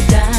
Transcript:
die.